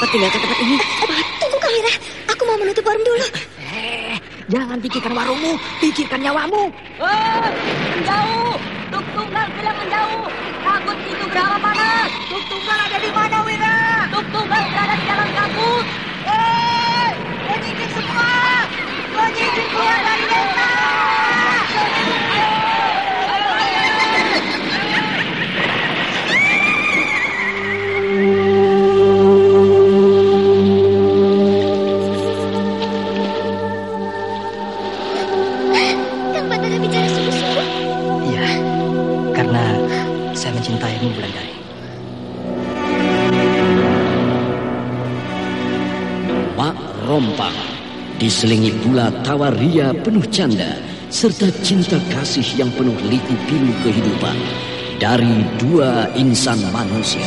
cepat tinggalkan tempat ini. Eh, tunggu Kamira, aku mau menutup warung dulu. Eh, jangan pikirkan warungmu, pikirkan nyawamu. Oh, menjauh. Tuk tunggal bilang menjauh. Takut itu berapa panas. Tuk tunggal ada di mana, diselingi pula tawa ria penuh canda serta cinta kasih yang penuh liku pilu kehidupan dari dua insan manusia.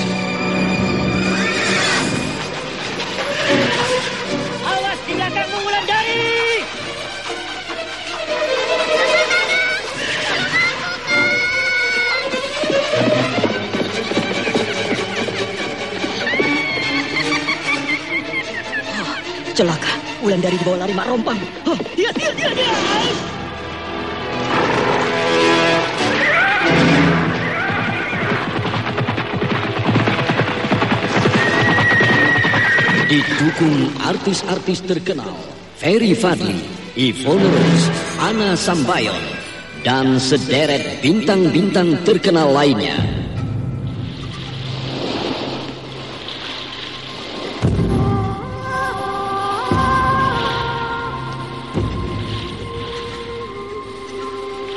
Wulandari dibawa lari mak rompang. Oh, dia, dia, dia, dia. Didukung artis-artis terkenal Ferry Fadli, Ivone Rose, Ana Sambayon, dan sederet bintang-bintang terkenal lainnya.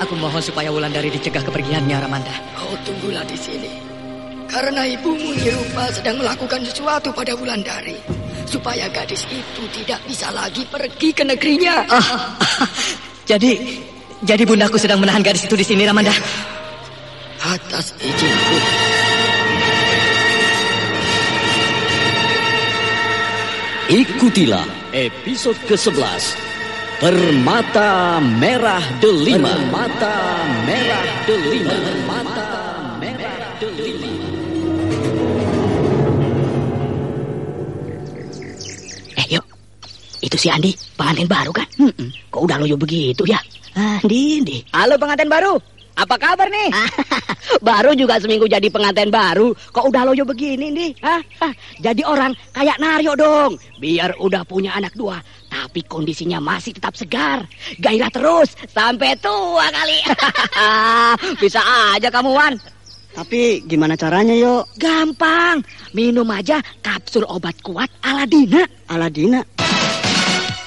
Aku mohon supaya Wulandari dicegah kepergiannya, Ramanda. Kau tunggulah di sini. Karena ibumu Nirupa sedang melakukan sesuatu pada Wulandari. Supaya gadis itu tidak bisa lagi pergi ke negerinya. Ah, jadi, jadi bundaku sedang menahan gadis itu di sini, Ramanda. Atas izinku. Ikutilah episode ke-11 Permata Merah Delima Permata Merah Delima Permata Merah Delima Eh, yuk. Itu si Andi, pengantin baru kan? Kok udah loyo begitu ya? Andi, Andi. Halo pengantin baru, apa kabar nih? baru juga seminggu jadi pengantin baru. Kok udah loyo begini nih? Hah? Hah, Jadi orang kayak Naryo dong. Biar udah punya anak dua, tapi kondisinya masih tetap segar. Gairah terus sampai tua kali. Bisa aja kamu Wan. Tapi gimana caranya yo? Gampang. Minum aja kapsul obat kuat Aladina. Aladina.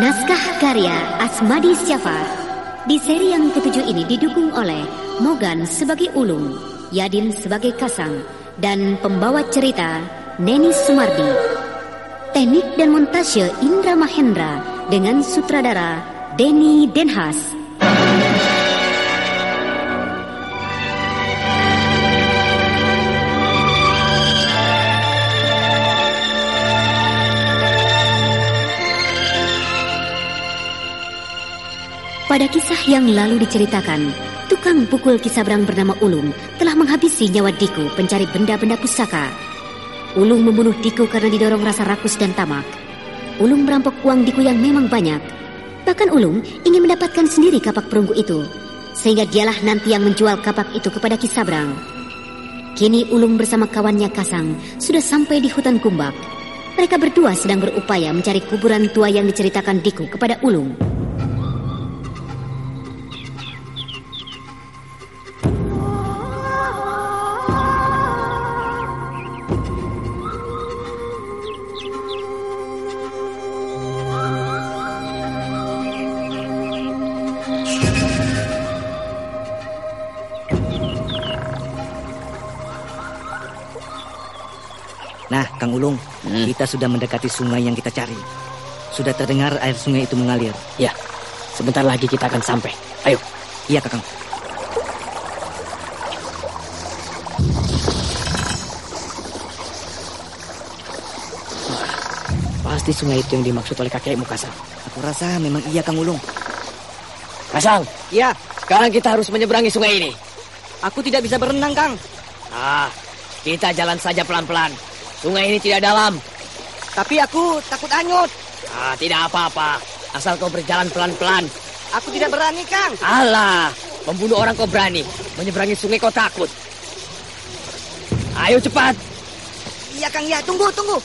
Karya Asmadi Syafar. Di seri yang ketujuh ini didukung oleh Mogan sebagai Ulung, Yadin sebagai Kasang, dan pembawa cerita Neni Sumardi. Teknik dan montase Indra Mahendra dengan sutradara Denny Denhas. Pada kisah yang lalu diceritakan, tukang pukul kisabrang bernama Ulung telah menghabisi nyawa Diku pencari benda-benda pusaka. Ulung membunuh Diku karena didorong rasa rakus dan tamak. Ulung merampok uang Diku yang memang banyak. Bahkan Ulung ingin mendapatkan sendiri kapak perunggu itu, sehingga dialah nanti yang menjual kapak itu kepada Kisabrang. Kini Ulung bersama kawannya Kasang sudah sampai di hutan Kumbak. Mereka berdua sedang berupaya mencari kuburan tua yang diceritakan Diku kepada Ulung. Kang Ulung, Hmm. kita sudah mendekati sungai yang kita cari. Sudah terdengar air sungai itu mengalir. Ya, sebentar lagi kita akan sampai. Ayo. Iya, Kakang. Pasti sungai itu yang dimaksud oleh kakekmu, Kasang. Aku rasa memang iya, Kang Ulung. Kasang, Iya, sekarang kita harus menyeberangi sungai ini. aku tidak bisa berenang, Kang. Ah, kita jalan saja pelan-pelan. Sungai ini tidak dalam. Tapi aku takut hanyut. Ah, tidak apa-apa. Asal kau berjalan pelan-pelan. Aku tidak berani, Kang. Alah, membunuh orang kau berani. Menyeberangi sungai kau takut. Ayo cepat. Iya, Kang. Iya, tunggu, tunggu.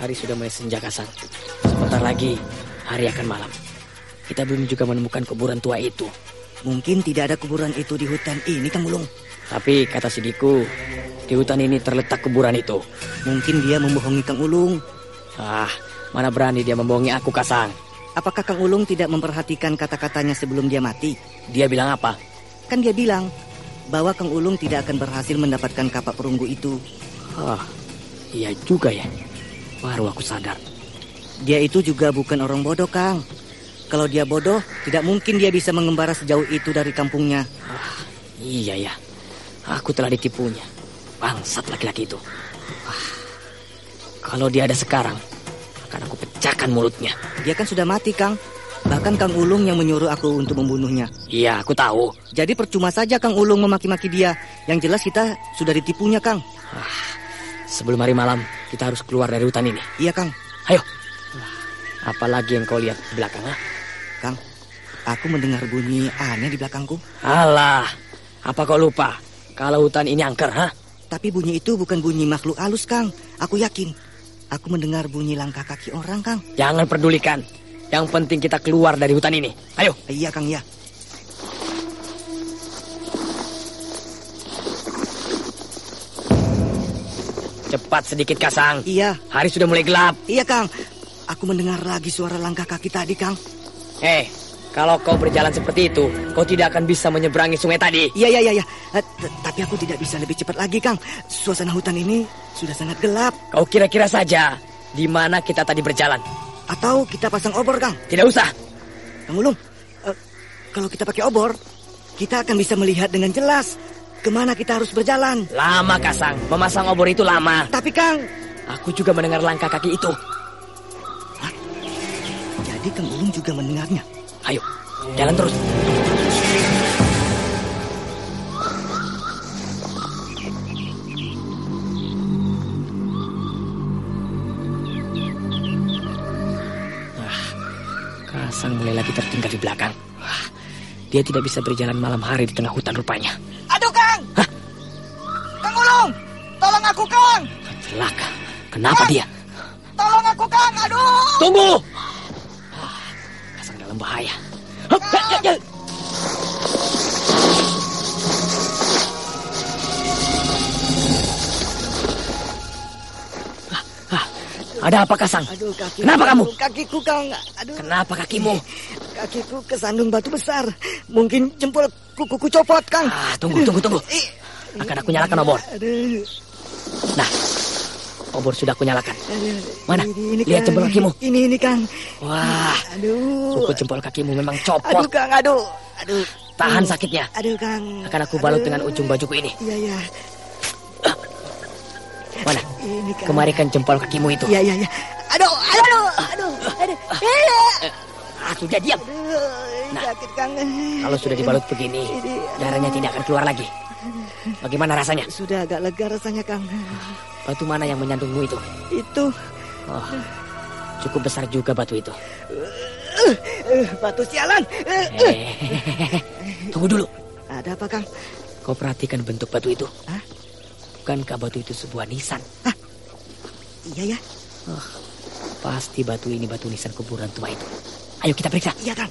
Hari sudah mulai senja kasang. Sebentar lagi hari akan malam. Kita belum juga menemukan kuburan tua itu. Mungkin tidak ada kuburan itu di hutan ini, Kang Ulung. Tapi kata Sidiku, di hutan ini terletak kuburan itu. Mungkin dia membohongi Kang Ulung. Ah, mana berani dia membohongi aku kasang. Apakah Kang Ulung tidak memperhatikan kata-katanya sebelum dia mati? Dia bilang apa? Kan dia bilang bahwa Kang Ulung tidak akan berhasil mendapatkan kapak perunggu itu. Ah, iya juga ya. Baru aku sadar. Dia itu juga bukan orang bodoh, Kang. Kalau dia bodoh, tidak mungkin dia bisa mengembara sejauh itu dari kampungnya. Iya ya. Aku telah ditipunya. Bangsat laki-laki itu. Ah, kalau dia ada sekarang, akan aku pecahkan mulutnya. Dia kan sudah mati, Kang. Bahkan Kang Ulung yang menyuruh aku untuk membunuhnya. Iya, aku tahu. Jadi percuma saja Kang Ulung memaki-maki dia. Yang jelas kita sudah ditipunya, Kang. Sebelum hari malam, kita harus keluar dari hutan ini. Iya, Kang. Ayo. Apalagi yang kau lihat di belakang, ah? Kang, aku mendengar bunyi aneh di belakangku. Alah, apa kau lupa? Kalau hutan ini angker, ha? Tapi bunyi itu bukan bunyi makhluk halus, Kang. Aku yakin. Aku mendengar bunyi langkah kaki orang, Kang. Jangan pedulikan. Yang penting kita keluar dari hutan ini. Ayo. Iya, Kang, ya. Cepat sedikit, Kasang. Iya, Hari sudah mulai gelap. iya, Kang. Aku mendengar lagi suara langkah kaki tadi, Kang. Eh, kalau kau berjalan seperti itu, kau tidak akan bisa menyeberangi sungai tadi. Iya, iya, iya, iya. Eh, Tapi aku tidak bisa lebih cepat lagi, Kang. Suasana hutan ini sudah sangat gelap. Kau kira-kira saja di mana kita tadi berjalan. Atau kita pasang obor, Kang. Tidak usah. Kang Ulung, eh, kalau kita pakai obor, kita akan bisa melihat dengan jelas ke mana kita harus berjalan. Lama, Kasang. Memasang obor itu lama. Tapi, Kang, Aku juga mendengar langkah kaki itu. jadi Kang Ulung juga mendengarnya. Ayo, jalan terus. Ah, Kasang mulai lagi tertinggal di belakang. Wah, dia tidak bisa berjalan malam hari di tengah hutan rupanya. Celaka. Kenapa dia? Tolong aku, Kang. Aduh. Tunggu! Ah, Kasang dalam bahaya. Ya, ya, ya. Ah, ah, Ada apa Kasang? Aduh. Kenapa kamu? Kakiku, Kang. Aduh, Kenapa kakimu? kakiku kesandung batu besar. Mungkin jempol kukuku copot, Kang. Ah, tunggu, tunggu, tunggu. Akan aku nyalakan obor. Aduh. Nah, obor sudah aku nyalakan. aduh. Mana? Ini, ini, Lihat jempol kakimu. Ini, ini, Kang. Wah, Aduh. kuku jempol kakimu memang Aduh, copot. Kang. Aduh. Aduh. Tahan sakitnya. Aduh, Kang. Akan aku balut Aduh. dengan ujung bajuku ini. Iya, iya. Mana? Ini, Kang. Kemarikan jempol kakimu itu. Iya, iya, iya. Aduh, aduh, aduh, aduh. Aduh. Eh, Ah, sudah diam. Aduh, Nah, sakit, Kang. Kalau sudah dibalut begini, darahnya tidak akan keluar lagi. Bagaimana rasanya? Sudah agak lega rasanya, Kang. Batu mana yang menyandungmu itu? Itu Oh, cukup besar juga batu itu. eh, batu sialan. Eh, eh. Tunggu dulu. Ada apa, Kang? Kau perhatikan bentuk batu itu. Hah? Bukankah batu itu sebuah nisan? Iya, ya. Pasti batu ini batu nisan kuburan tua itu. Ayo kita periksa. Iya, Kang.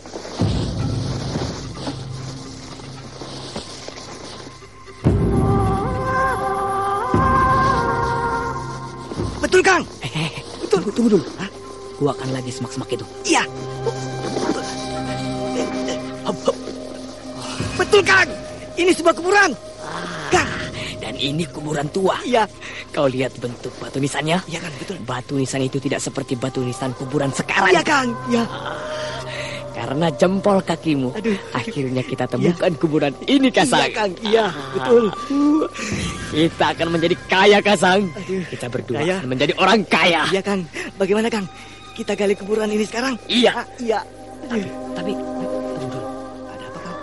Betul. Tunggu, tunggu dulu. Hah? Gua akan lagi semak-semak itu. Iya. Betul, Kang. Ini sebuah kuburan. Kang. Dan ini kuburan tua. Iya. Kau lihat bentuk batu nisannya? Iya, Kang, betul. Batu nisan itu tidak seperti batu nisan kuburan sekarang. Iya, Kang. Iya. Karena jempol kakimu. Aduh. Akhirnya kita temukan kuburan ini, Kasang. Iya, Kang. Iya, betul. Kita akan menjadi kaya, Kasang. Aduh. Kita berdua Kaya. akan menjadi orang kaya. Iya, Kang. Bagaimana, Kang? Kita gali kuburan ini sekarang? Iya. Ah, iya. Tapi, tapi, tunggu dulu. Ada apa, Kang?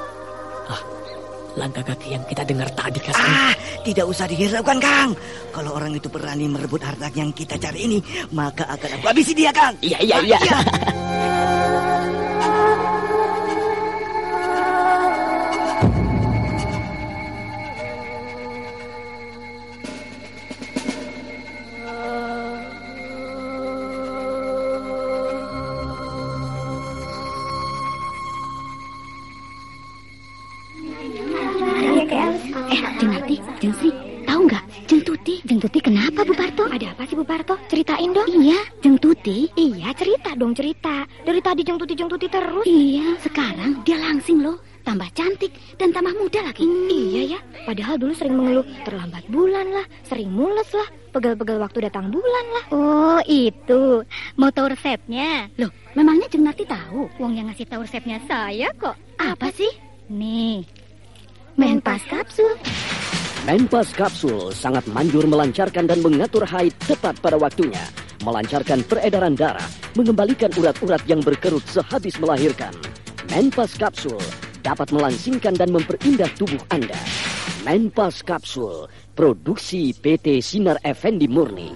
Langkah kaki yang kita dengar tadi, Kasang. Ah, tidak usah dihiraukan, Kang. Kalau orang itu berani merebut harta yang kita cari ini, maka akan aku habisi dia, Kang. Iya, iya, Ah, iya. Dong cerita. Dari tadi Jeng Tuti Jeng Tuti terus. Iya, sekarang dia langsing loh. Tambah cantik dan tambah muda lagi. Iya ya, padahal dulu sering mengeluh terlambat bulan lah, sering mules lah, pegel-pegel waktu datang bulan lah. Oh, itu. Mau tahu resepnya? Loh, memangnya Jeng Nati tahu? Wong yang ngasih tahu resepnya saya kok. Apa sih? Nih, menpas kapsul. Menpas Kapsul sangat manjur melancarkan dan mengatur haid tepat pada waktunya. Melancarkan peredaran darah, mengembalikan urat-urat yang berkerut sehabis melahirkan. Menpas Kapsul dapat melangsingkan dan memperindah tubuh Anda. Menpas Kapsul, produksi PT Sinar Effendi Murni.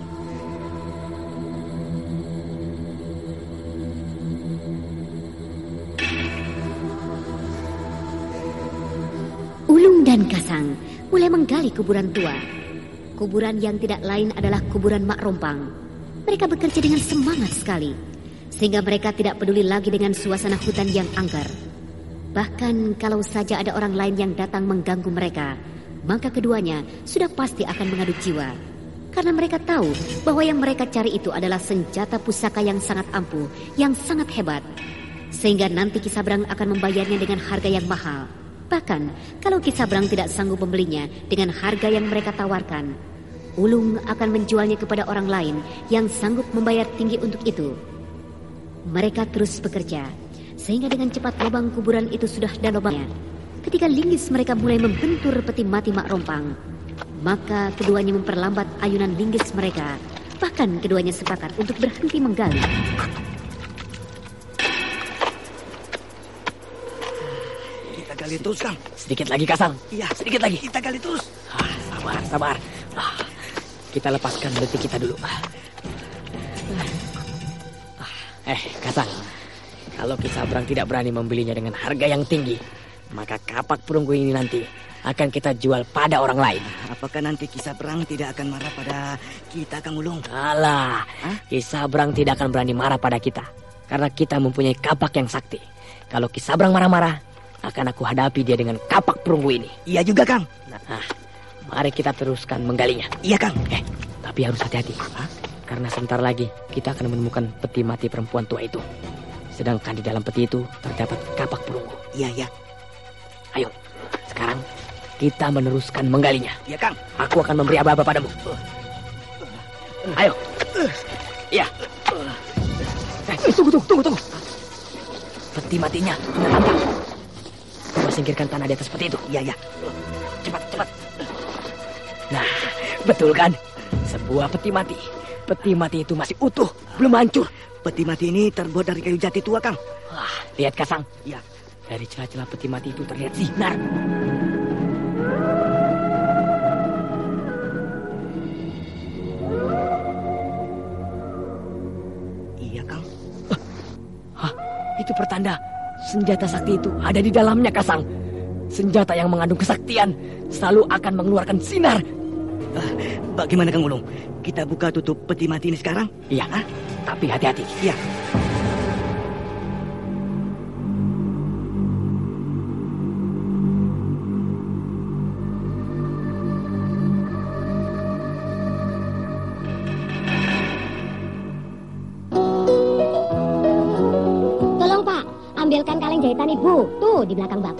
Ulung dan Kasang mulai menggali kuburan tua. Kuburan yang tidak lain adalah kuburan Mak Rompang. Mereka bekerja dengan semangat sekali, sehingga mereka tidak peduli lagi dengan suasana hutan yang angker. Bahkan kalau saja ada orang lain yang datang mengganggu mereka, maka keduanya sudah pasti akan mengadu jiwa. Karena mereka tahu bahwa yang mereka cari itu adalah senjata pusaka yang sangat ampuh, yang sangat hebat. Sehingga nanti Kisabrang akan membayarnya dengan harga yang mahal. Bahkan kalau Kisabrang tidak sanggup membelinya dengan harga yang mereka tawarkan, Ulung akan menjualnya kepada orang lain yang sanggup membayar tinggi untuk itu. Mereka terus bekerja, sehingga dengan cepat lubang kuburan itu sudah ada lubangnya. Ketika linggis mereka mulai membentur peti mati Mak Rompang, maka keduanya memperlambat ayunan linggis mereka. Bahkan keduanya sepakat untuk berhenti menggali. Kita gali terus, Kang. Sedikit lagi, Kasang. Iya, Sedikit lagi. Kita gali terus. Ah, sabar, sabar. Ah, kita lepaskan letih kita dulu. Ah, eh, Kasang. Kalau Kisabrang tidak berani membelinya dengan harga yang tinggi, maka kapak perunggu ini nanti akan kita jual pada orang lain. Apakah nanti kisah perang tidak akan marah pada kita, Kang Ulung? Alah, Kisabrang tidak akan berani marah pada kita. Karena kita mempunyai kapak yang sakti. Kalau Kisabrang marah-marah, akan aku hadapi dia dengan kapak perunggu ini. Iya juga, Kang. Nah, mari kita teruskan menggalinya. Iya, Kang. Eh, tapi harus hati-hati. Karena sebentar lagi kita akan menemukan peti mati perempuan tua itu. Sedangkan di dalam peti itu terdapat kapak perunggu. Iya, iya. Ayo, sekarang kita meneruskan menggalinya. Iya, Kang. Aku akan memberi aba-aba padamu. Ayo. Iya. Eh, tunggu, tunggu, tunggu, tunggu. Peti matinya sudah tampak. Coba singkirkan tanah di atas peti itu. Iya, iya. Cepat, cepat. Nah, betul kan? Sebuah peti mati. Peti mati itu masih utuh, belum hancur. Peti mati ini terbuat dari kayu jati tua, Kang. Wah, lihat Kasang. Iya. Dari celah-celah peti mati itu terlihat sinar. Iya, Kang. Hah, itu pertanda senjata sakti itu ada di dalamnya, Kasang. Senjata yang mengandung kesaktian selalu akan mengeluarkan sinar. Bagaimana, Kang Ulung? Kita buka tutup peti mati ini sekarang? Iya, tapi hati-hati. Iya. Tolong Pak, ambilkan kaleng jahitan Ibu. Tuh, di belakang Bapak.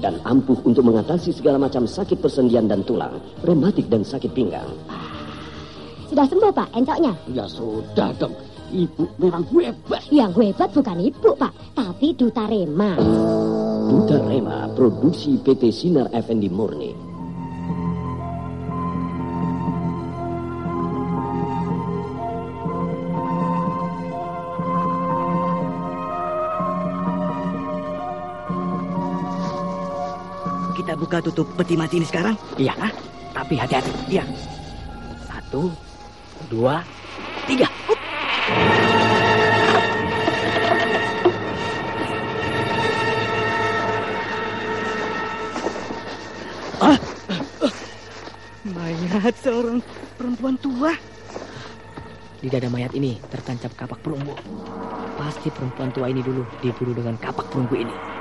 dan ampuh untuk mengatasi segala macam sakit persendian dan tulang, rematik dan sakit pinggang. Sudah sembuh Pak encoknya? Ya sudah dong. Ibu memang hebat. Yang hebat bukan Ibu Pak, tapi Dutarema. Dutarema, produksi PT Sinar Effendi Murni. Buka tutup peti mati ini sekarang? Iya, tapi hati-hati. Iya. Satu, dua, tiga. Up. Ah, mayat seorang perempuan tua. Di dada mayat ini tertancap kapak perunggu. Pasti perempuan tua ini dulu diburu dengan kapak perunggu ini.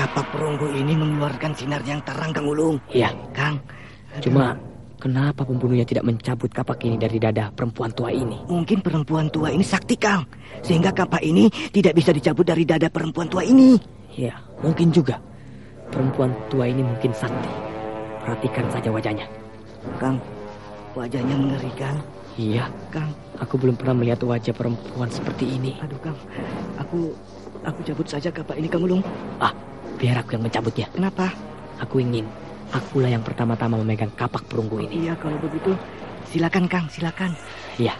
Kapak perunggu ini mengeluarkan sinar yang terang, Kang Ulung. Iya, Kang, cuma kenapa pembunuhnya tidak mencabut kapak ini dari dada perempuan tua ini? mungkin perempuan tua ini sakti, Kang. Sehingga kapak ini tidak bisa dicabut dari dada perempuan tua ini. Iya, mungkin juga. Perempuan tua ini mungkin sakti. Perhatikan saja wajahnya. Kang, wajahnya mengerikan. Iya, Kang, aku belum pernah melihat wajah perempuan seperti ini. aduh Kang, aku aku cabut saja kapak ini, Kang Ulung. Ah, biar aku yang mencabutnya. Kenapa? Aku ingin akulah yang pertama-tama memegang kapak perunggu ini. Iya, kalau begitu silakan, Kang, silakan. Iya,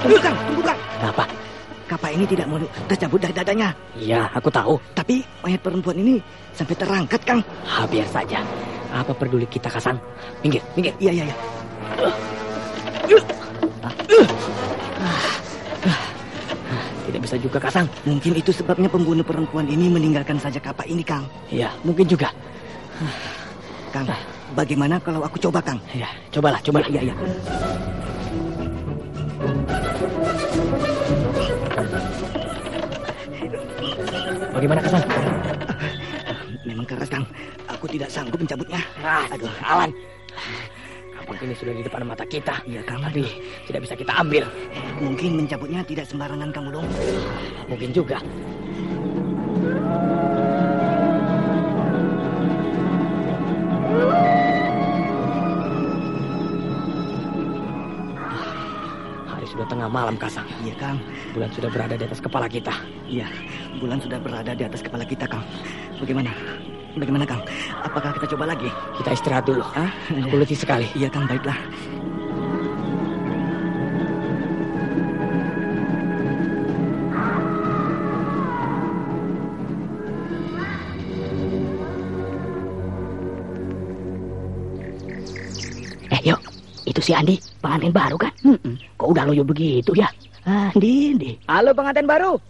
Tunggu, Kang, tunggu, Kang. kenapa? Kapak ini tidak mau tercabut dari dadanya. Iya, aku tahu. Tapi mayat perempuan ini sampai terangkat, Kang. Ah, biar saja. Apa peduli kita, Kasang? Minggir, minggir. Iya, iya, iya. Tidak bisa juga, Kasang. Mungkin itu sebabnya pembunuh perempuan ini meninggalkan saja kapak ini, Kang. Iya, mungkin juga. Kang, bagaimana kalau aku coba, Kang? Ya, cobalah, cobalah. Iya, iya. Bagaimana, Kasang? Memang keras, Kang. Aku tidak sanggup mencabutnya. Ah, aduh, Alan. Ini sudah di depan mata kita. Iya, Kang. Tapi tidak bisa kita ambil. Mungkin mencabutnya tidak sembarangan, Kang Ulung. Mungkin juga. Hari sudah tengah malam, Kasang. Iya, Kang. Bulan sudah berada di atas kepala kita. Iya, bulan sudah berada di atas kepala kita, Kang. Bagaimana? Bagaimana Kang? Apakah kita coba lagi? Kita istirahat dulu. Ah, Aku letih sekali. Iya Kang, baiklah. Eh, yuk. Itu si Andi, pengantin baru kan? Kok udah loyo begitu ya? Andi, Andi. Halo pengantin baru.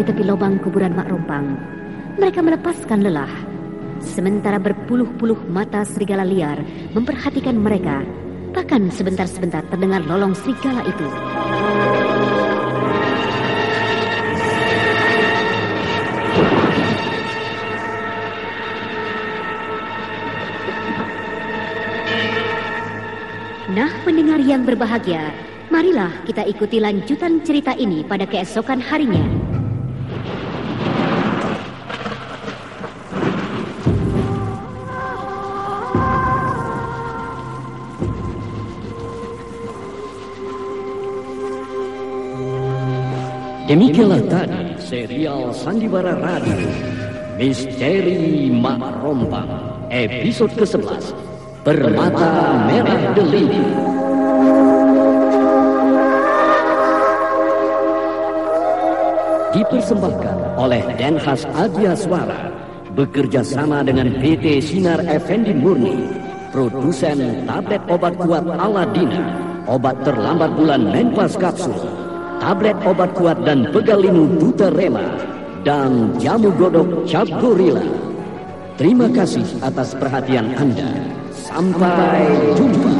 Di tepi lubang kuburan Mak Rompang. Mereka melepaskan lelah. Sementara berpuluh-puluh mata serigala liar memperhatikan mereka. Bahkan sebentar-sebentar terdengar lolong serigala itu. Nah, pendengar yang berbahagia, marilah kita ikuti lanjutan cerita ini pada keesokan harinya. Demikianlah tadi serial Sandiwara Radio Misteri Mak Rompang episode ke-11 Permata Merah Deli. Dipersembahkan oleh Denhas Adia Suara bekerja sama dengan PT Sinar Effendi Murni, produsen tablet obat kuat Aladina, obat terlambat bulan Menpas Kapsul, tablet obat kuat dan pegalinu Duta Rema, dan jamu godok Cap Gorilla. Terima kasih atas perhatian Anda. Sampai jumpa.